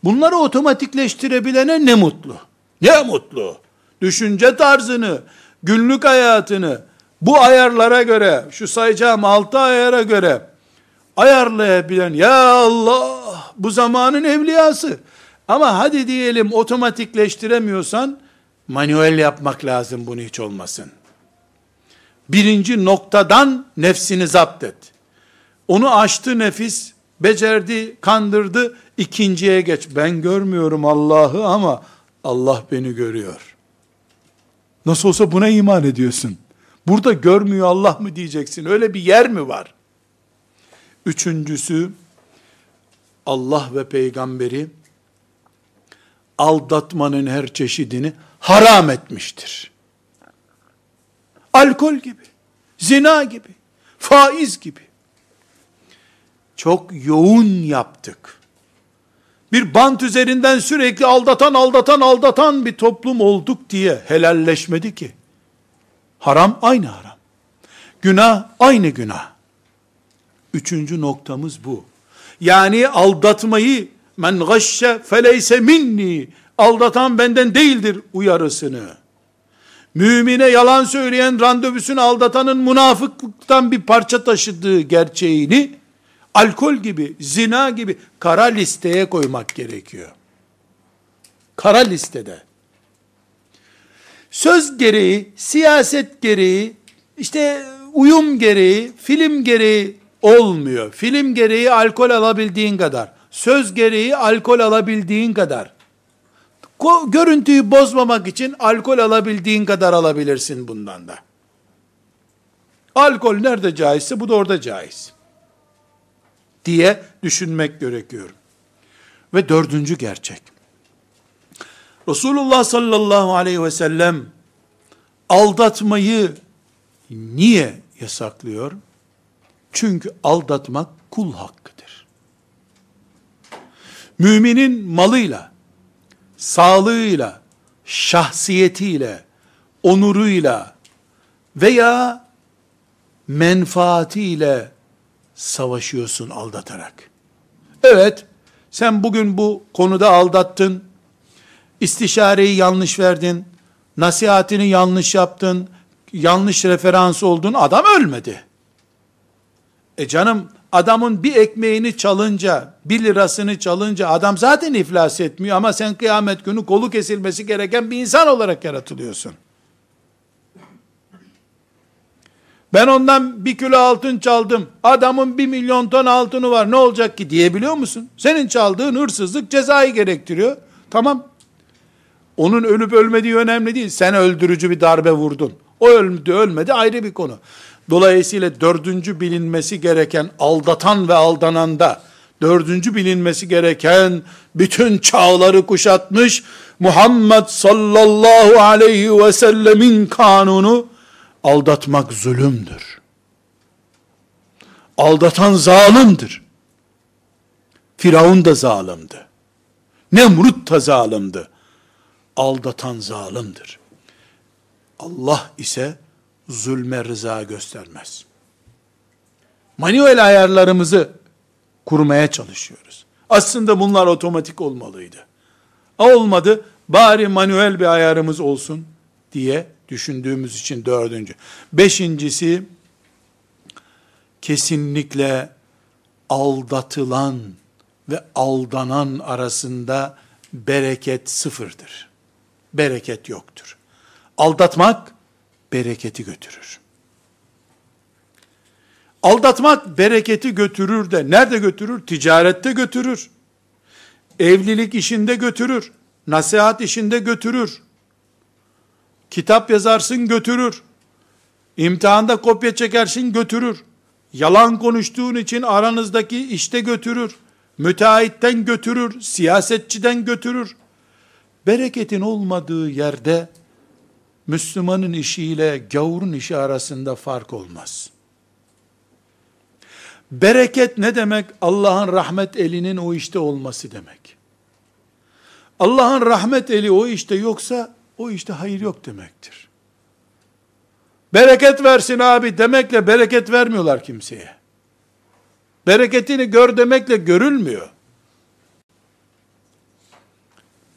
Bunları otomatikleştirebilene ne mutlu. Ne mutlu. Düşünce tarzını, günlük hayatını bu ayarlara göre, şu sayacağım altı ayara göre ayarlayabilen, ya Allah bu zamanın evliyası. Ama hadi diyelim otomatikleştiremiyorsan, manuel yapmak lazım bunu hiç olmasın. Birinci noktadan nefsini zapt et. Onu aştı nefis, becerdi, kandırdı, ikinciye geç. Ben görmüyorum Allah'ı ama Allah beni görüyor. Nasıl olsa buna iman ediyorsun. Burada görmüyor Allah mı diyeceksin? Öyle bir yer mi var? Üçüncüsü, Allah ve peygamberi aldatmanın her çeşidini haram etmiştir. Alkol gibi, zina gibi, faiz gibi. Çok yoğun yaptık. Bir bant üzerinden sürekli aldatan, aldatan, aldatan bir toplum olduk diye helalleşmedi ki. Haram aynı haram. Günah aynı günah. Üçüncü noktamız bu. Yani aldatmayı men gashşe feleyse minni aldatan benden değildir uyarısını. Mümine yalan söyleyen randevusunu aldatanın münafıklıktan bir parça taşıdığı gerçeğini alkol gibi, zina gibi kara listeye koymak gerekiyor. Kara listede. Söz gereği, siyaset gereği, işte uyum gereği, film gereği olmuyor. Film gereği alkol alabildiğin kadar. Söz gereği alkol alabildiğin kadar. Görüntüyü bozmamak için alkol alabildiğin kadar alabilirsin bundan da. Alkol nerede caizse bu da orada caiz. Diye düşünmek gerekiyor. Ve dördüncü gerçek. Resulullah sallallahu aleyhi ve sellem aldatmayı niye yasaklıyor? Çünkü aldatmak kul hakkıdır. Müminin malıyla, sağlığıyla, şahsiyetiyle, onuruyla veya menfaatiyle savaşıyorsun aldatarak. Evet, sen bugün bu konuda aldattın, istişareyi yanlış verdin, nasihatini yanlış yaptın, yanlış referans oldun, adam ölmedi. E canım, adamın bir ekmeğini çalınca, bir lirasını çalınca adam zaten iflas etmiyor ama sen kıyamet günü kolu kesilmesi gereken bir insan olarak yaratılıyorsun. Ben ondan bir kilo altın çaldım. Adamın bir milyon ton altını var. Ne olacak ki diyebiliyor musun? Senin çaldığın hırsızlık cezayı gerektiriyor. Tamam. Onun ölüp ölmediği önemli değil. Sen öldürücü bir darbe vurdun. O öldü ölmedi ayrı bir konu. Dolayısıyla dördüncü bilinmesi gereken aldatan ve aldananda, dördüncü bilinmesi gereken bütün çağları kuşatmış Muhammed sallallahu aleyhi ve sellemin kanunu aldatmak zulümdür. Aldatan zalimdir. Firavun da zalimdi. Nemrut da zalimdi. Aldatan zalimdir. Allah ise zulme rıza göstermez. Manuel ayarlarımızı kurmaya çalışıyoruz. Aslında bunlar otomatik olmalıydı. Olmadı, bari manuel bir ayarımız olsun diye düşündüğümüz için dördüncü. Beşincisi, kesinlikle aldatılan ve aldanan arasında bereket sıfırdır. Bereket yoktur. Aldatmak, bereketi götürür. Aldatmak bereketi götürür de nerede götürür? Ticarette götürür. Evlilik işinde götürür. Nasihat işinde götürür. Kitap yazarsın götürür. İmtihanda kopya çekersin götürür. Yalan konuştuğun için aranızdaki işte götürür. Müteahhitten götürür. Siyasetçiden götürür. Bereketin olmadığı yerde Müslümanın işiyle gavurun işi arasında fark olmaz. Bereket ne demek? Allah'ın rahmet elinin o işte olması demek. Allah'ın rahmet eli o işte yoksa o işte hayır yok demektir. Bereket versin abi demekle bereket vermiyorlar kimseye. Bereketini gör demekle görülmüyor.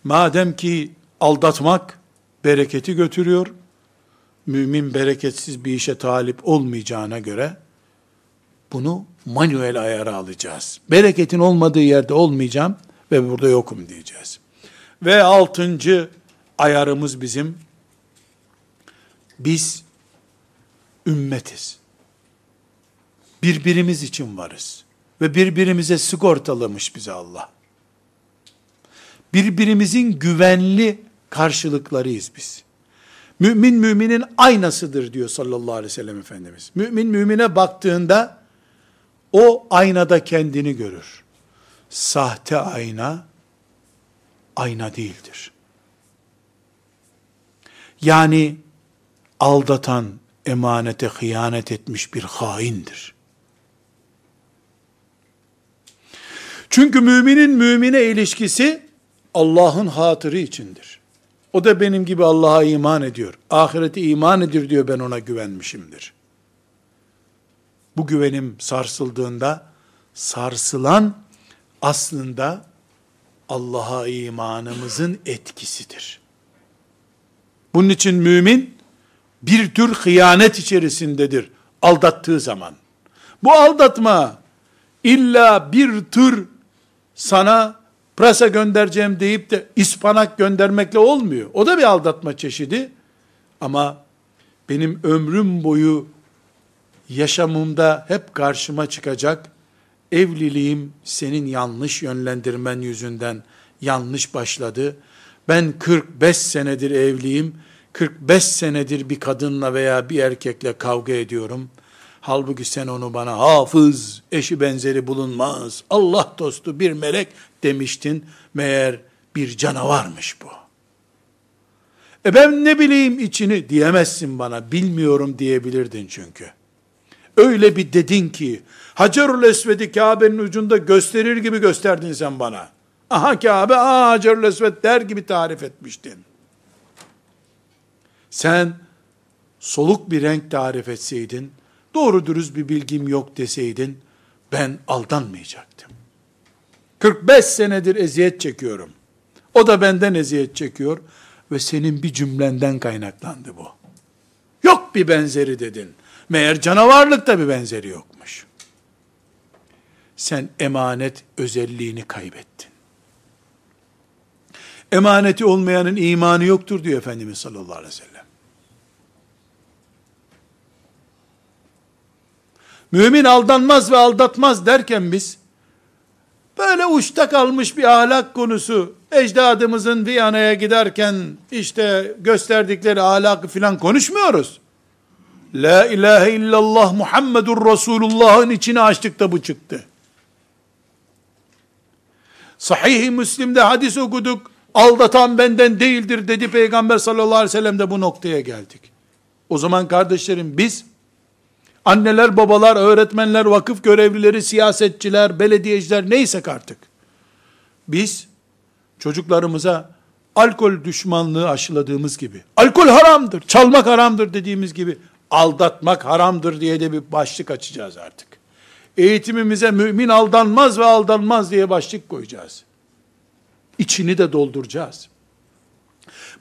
Madem ki aldatmak bereketi götürüyor. Mümin bereketsiz bir işe talip olmayacağına göre bunu manuel ayara alacağız. Bereketin olmadığı yerde olmayacağım ve burada yokum diyeceğiz. Ve altıncı ayarımız bizim biz ümmetiz. Birbirimiz için varız. Ve birbirimize sigortalamış bize Allah. Birbirimizin güvenli karşılıklarıyız biz. Mümin müminin aynasıdır diyor sallallahu aleyhi ve sellem Efendimiz. Mümin mümine baktığında o aynada kendini görür. Sahte ayna ayna değildir. Yani aldatan, emanete hıyanet etmiş bir haindir. Çünkü müminin mümine ilişkisi Allah'ın hatırı içindir. O da benim gibi Allah'a iman ediyor. Ahirete iman ediyor diyor ben ona güvenmişimdir. bu güvenim sarsıldığında sarsılan aslında Allah'a imanımızın etkisidir. Bunun için mümin bir tür hıyanet içerisindedir aldattığı zaman. Bu aldatma illa bir tür sana prasa göndereceğim deyip de ispanak göndermekle olmuyor. O da bir aldatma çeşidi. Ama benim ömrüm boyu yaşamımda hep karşıma çıkacak evliliğim senin yanlış yönlendirmen yüzünden yanlış başladı. Ben 45 senedir evliyim. 45 senedir bir kadınla veya bir erkekle kavga ediyorum. Halbuki sen onu bana hafız, eşi benzeri bulunmaz, Allah dostu bir melek demiştin. Meğer bir canavarmış bu. E ben ne bileyim içini diyemezsin bana, bilmiyorum diyebilirdin çünkü. Öyle bir dedin ki, Hacerül Esved'i Kabe'nin ucunda gösterir gibi gösterdin sen bana. Aha Kabe, aha Hacerül Esved der gibi tarif etmiştin. Sen soluk bir renk tarif etseydin, doğru dürüst bir bilgim yok deseydin, ben aldanmayacaktım. 45 senedir eziyet çekiyorum. O da benden eziyet çekiyor ve senin bir cümlenden kaynaklandı bu. Yok bir benzeri dedin. Meğer canavarlıkta bir benzeri yokmuş. Sen emanet özelliğini kaybettin. Emaneti olmayanın imanı yoktur diyor Efendimiz sallallahu aleyhi ve sellem. Mümin aldanmaz ve aldatmaz derken biz, böyle uçta kalmış bir ahlak konusu, ecdadımızın Viyana'ya giderken işte gösterdikleri ahlakı filan konuşmuyoruz. La ilahe illallah Muhammedur Resulullah'ın içini açtık da bu çıktı. Sahih-i Müslim'de hadis okuduk. Aldatan benden değildir dedi Peygamber sallallahu aleyhi ve sellem de bu noktaya geldik. O zaman kardeşlerim biz anneler, babalar, öğretmenler, vakıf görevlileri, siyasetçiler, belediyeciler neyse artık. Biz çocuklarımıza alkol düşmanlığı aşıladığımız gibi, alkol haramdır, çalmak haramdır dediğimiz gibi, aldatmak haramdır diye de bir başlık açacağız artık. Eğitimimize mümin aldanmaz ve aldanmaz diye başlık koyacağız. İçini de dolduracağız.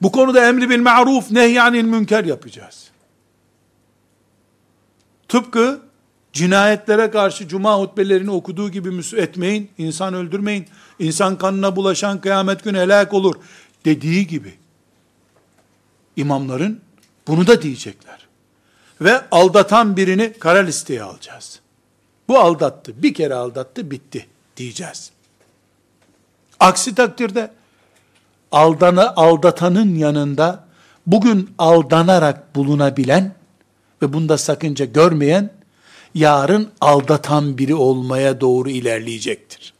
Bu konuda emri bil ma'ruf nehyanil münker yapacağız. Tıpkı cinayetlere karşı cuma hutbelerini okuduğu gibi müs etmeyin, insan öldürmeyin, insan kanına bulaşan kıyamet günü helak olur dediği gibi imamların bunu da diyecekler. Ve aldatan birini kara listeye alacağız. Bu aldattı, bir kere aldattı, bitti diyeceğiz. Aksi takdirde aldana, aldatanın yanında bugün aldanarak bulunabilen ve bunda sakınca görmeyen yarın aldatan biri olmaya doğru ilerleyecektir.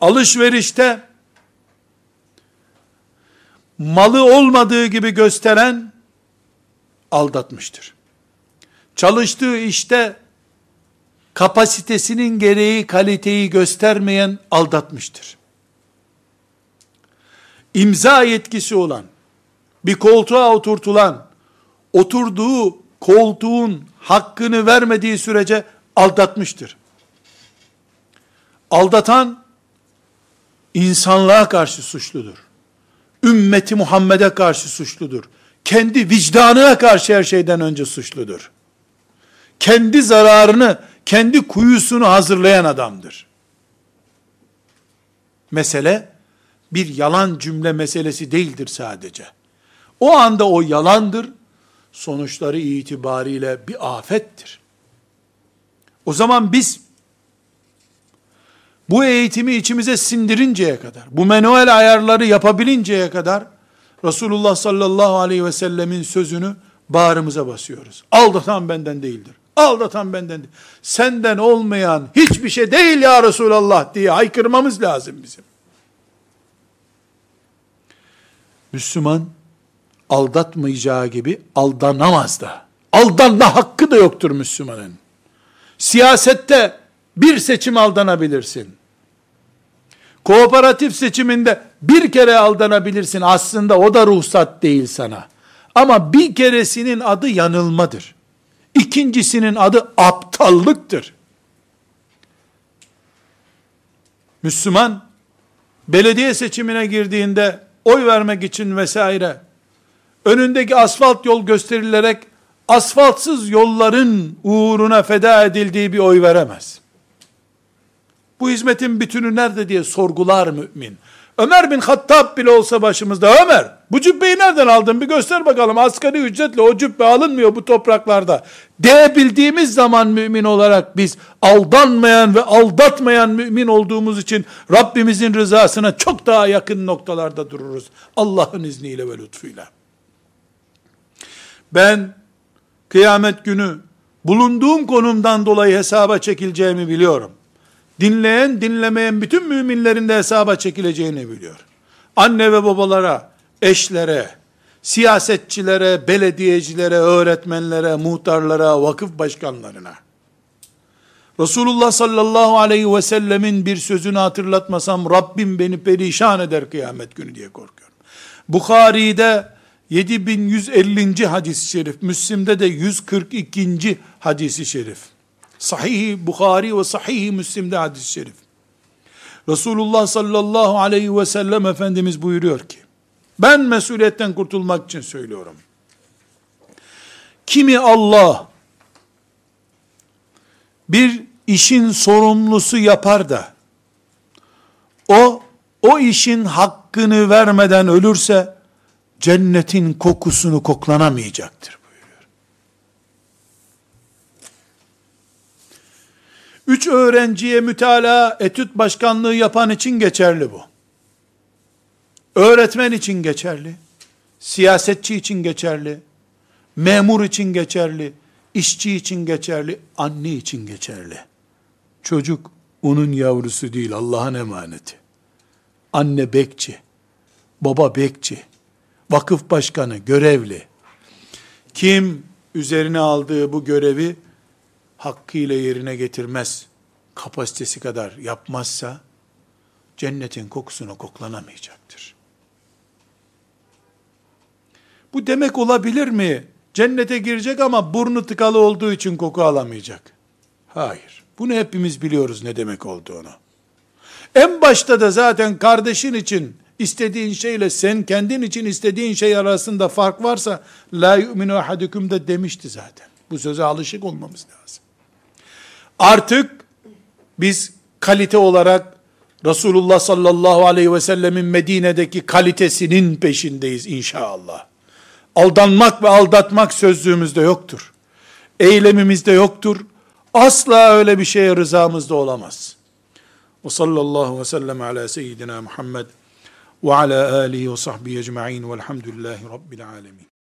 Alışverişte malı olmadığı gibi gösteren aldatmıştır. Çalıştığı işte kapasitesinin gereği kaliteyi göstermeyen aldatmıştır. İmza yetkisi olan, bir koltuğa oturtulan, oturduğu koltuğun hakkını vermediği sürece aldatmıştır. Aldatan, insanlığa karşı suçludur. Ümmeti Muhammed'e karşı suçludur. Kendi vicdanına karşı her şeyden önce suçludur. Kendi zararını kendi kuyusunu hazırlayan adamdır. Mesele bir yalan cümle meselesi değildir sadece. O anda o yalandır, sonuçları itibariyle bir afettir. O zaman biz bu eğitimi içimize sindirinceye kadar, bu manuel ayarları yapabilinceye kadar Resulullah sallallahu aleyhi ve sellemin sözünü bağrımıza basıyoruz. Aldatan benden değildir. Aldatan benden değil. Senden olmayan hiçbir şey değil ya Resulallah diye haykırmamız lazım bizim. Müslüman aldatmayacağı gibi aldanamaz da. Aldanma hakkı da yoktur Müslümanın. Siyasette bir seçim aldanabilirsin. Kooperatif seçiminde bir kere aldanabilirsin. Aslında o da ruhsat değil sana. Ama bir keresinin adı yanılmadır. İkincisinin adı aptallıktır. Müslüman belediye seçimine girdiğinde oy vermek için vesaire önündeki asfalt yol gösterilerek asfaltsız yolların uğruna feda edildiği bir oy veremez. Bu hizmetin bütünü nerede diye sorgular mümin. Ömer bin Hattab bile olsa başımızda. Ömer bu cübbeyi nereden aldın? Bir göster bakalım. Asgari ücretle o cübbe alınmıyor bu topraklarda. Diyebildiğimiz zaman mümin olarak biz aldanmayan ve aldatmayan mümin olduğumuz için Rabbimizin rızasına çok daha yakın noktalarda dururuz. Allah'ın izniyle ve lütfuyla. Ben kıyamet günü bulunduğum konumdan dolayı hesaba çekileceğimi biliyorum dinleyen dinlemeyen bütün müminlerin de hesaba çekileceğini biliyor. Anne ve babalara, eşlere, siyasetçilere, belediyecilere, öğretmenlere, muhtarlara, vakıf başkanlarına, Resulullah sallallahu aleyhi ve sellemin bir sözünü hatırlatmasam Rabbim beni perişan eder kıyamet günü diye korkuyorum. Bukhari'de 7150. hadis-i şerif, Müslim'de de 142. hadisi şerif. Sahih Bukhari ve Sahih Müslim'de hadis-i şerif. Resulullah sallallahu aleyhi ve sellem Efendimiz buyuruyor ki, ben mesuliyetten kurtulmak için söylüyorum. Kimi Allah bir işin sorumlusu yapar da o o işin hakkını vermeden ölürse cennetin kokusunu koklanamayacaktır. Üç öğrenciye mütalaa etüt başkanlığı yapan için geçerli bu. Öğretmen için geçerli. Siyasetçi için geçerli. Memur için geçerli. işçi için geçerli. Anne için geçerli. Çocuk onun yavrusu değil Allah'ın emaneti. Anne bekçi. Baba bekçi. Vakıf başkanı, görevli. Kim üzerine aldığı bu görevi hakkıyla yerine getirmez, kapasitesi kadar yapmazsa, cennetin kokusunu koklanamayacaktır. Bu demek olabilir mi? Cennete girecek ama burnu tıkalı olduğu için koku alamayacak. Hayır. Bunu hepimiz biliyoruz ne demek olduğunu. En başta da zaten kardeşin için istediğin şeyle sen kendin için istediğin şey arasında fark varsa la yu'minu ahadukum da demişti zaten. Bu söze alışık olmamız lazım. Artık biz kalite olarak Resulullah sallallahu aleyhi ve sellemin Medine'deki kalitesinin peşindeyiz inşallah. Aldanmak ve aldatmak sözlüğümüzde yoktur. Eylemimizde yoktur. Asla öyle bir şeye rızamızda olamaz. Ve sallallahu ve sellem ala seyyidina Muhammed ve ala alihi ve sahbihi ecma'in velhamdülillahi rabbil alemin.